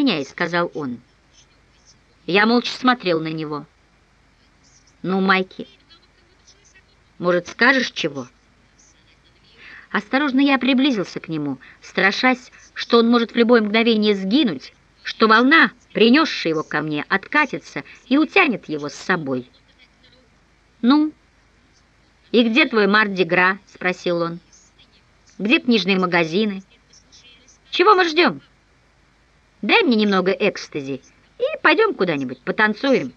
извиняюсь», — сказал он. Я молча смотрел на него. «Ну, Майки, может, скажешь чего?» Осторожно я приблизился к нему, страшась, что он может в любое мгновение сгинуть, что волна, принесшая его ко мне, откатится и утянет его с собой. «Ну, и где твой Марди-Гра?» — спросил он. «Где книжные магазины? Чего мы ждем? Дай мне немного экстази и пойдем куда-нибудь, потанцуем».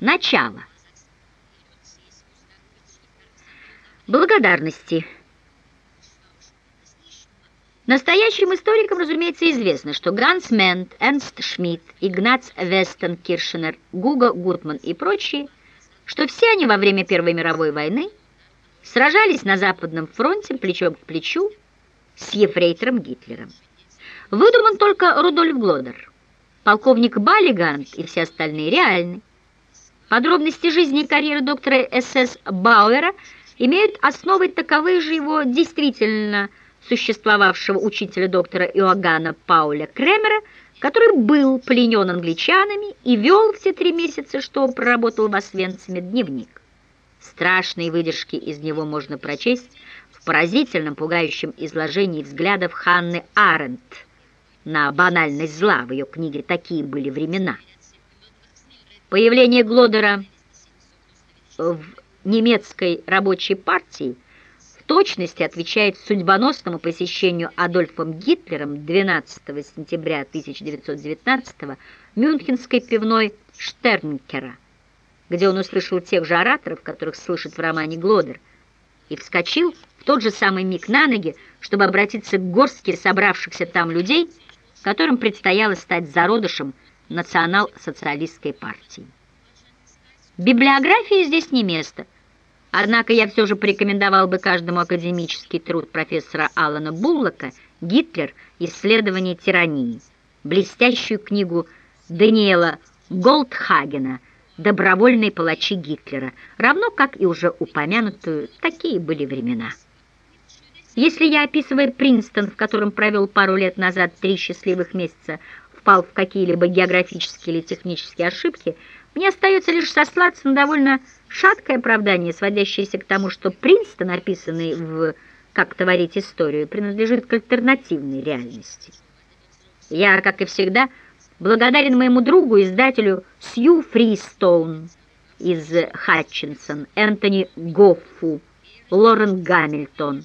Начало. Благодарности. Настоящим историкам, разумеется, известно, что Ганс Мент, Эрнст Шмидт, Игнац Вестен Киршнер, Гуго Гутман и прочие, что все они во время Первой мировой войны сражались на Западном фронте плечом к плечу с ефрейтором Гитлером. Выдуман только Рудольф Глодер. Полковник Баллигант и все остальные реальны. Подробности жизни и карьеры доктора СС Бауэра имеют основой таковые же его действительно существовавшего учителя доктора Иоганна Пауля Кремера, который был пленен англичанами и вел все три месяца, что проработал в Освенциме, дневник. Страшные выдержки из него можно прочесть в поразительном, пугающем изложении взглядов Ханны Аренд на банальность зла в ее книге «Такие были времена». Появление Глодера в немецкой рабочей партии точности отвечает судьбоносному посещению Адольфом Гитлером 12 сентября 1919 мюнхенской пивной Штернкера, где он услышал тех же ораторов, которых слышит в романе Глодер, и вскочил в тот же самый миг на ноги, чтобы обратиться к горстке собравшихся там людей, которым предстояло стать зародышем национал-социалистской партии. Библиографии здесь не место – Однако я все же порекомендовал бы каждому академический труд профессора Алана Буллока «Гитлер. Исследование тирании», блестящую книгу Даниэла Голдхагена «Добровольные палачи Гитлера», равно как и уже упомянутую «Такие были времена». Если я, описывая Принстон, в котором провел пару лет назад три счастливых месяца, впал в какие-либо географические или технические ошибки, мне остается лишь сослаться на довольно шаткое оправдание, сводящееся к тому, что Принстон, описанный в «Как творить историю», принадлежит к альтернативной реальности. Я, как и всегда, благодарен моему другу, издателю Сью Фристоун из Хатчинсон, Энтони Гоффу, Лорен Гамильтон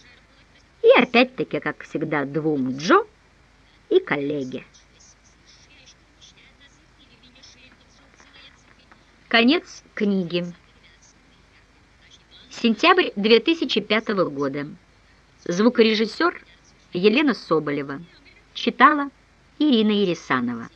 и опять-таки, как всегда, двум Джо и коллеге. Конец книги. Сентябрь 2005 года. Звукорежиссер Елена Соболева. Читала Ирина Ересанова.